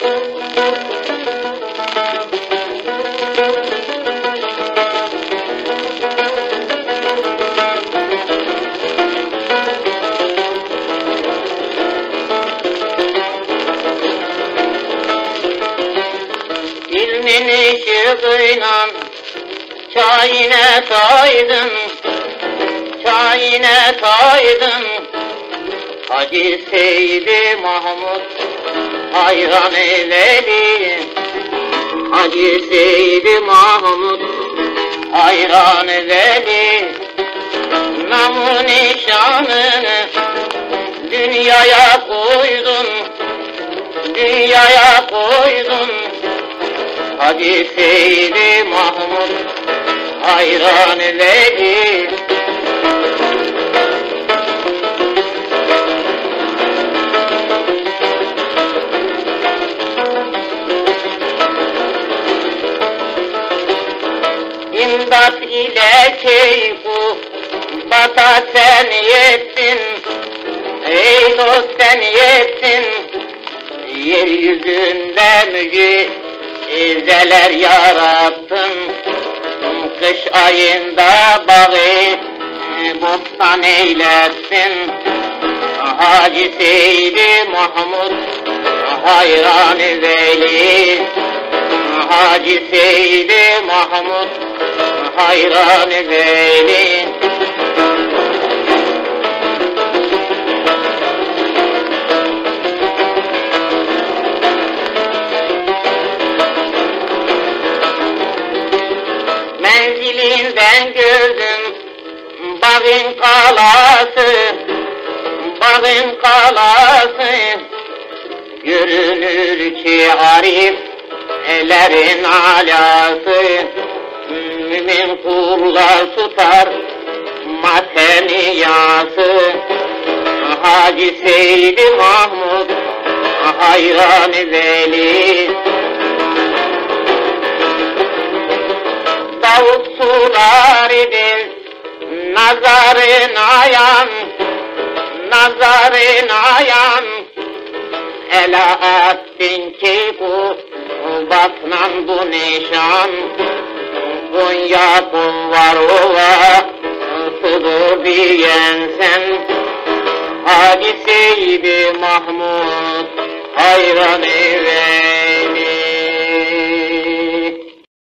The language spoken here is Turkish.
İlmin ışığıyla çayine saydım Çayine saydım Hacı Seydi Mahmud hayran eyledi Hacı Seydi Mahmud hayran eyledi Namı nişanını dünyaya koydun Dünyaya koydun Hacı Seydi Mahmud hayran eyledi İmdat ile keyfu bata sen yettin. Ey dost sen yettin. Yeryüzünde mücizeler yarattın. Kış ayında bağı bostan eylettin Hacı Seydi Mahmud hayran veli Hacı Seydi Mahmud hayran veli Menzilinden gördüm bağın kalası Bağın kalası. Görünür ki arif Ellerin alası Mümin kullar tutar Matemi yası Hacı Seydi Mahmud Hayran veli Davut sularidir Nazarın ayan Nazarın ayan. Ela ettin ki bu Batman bu nişan Konya var ova Sudur diyen sen? Hadi Seydi Mahmud Hayran ve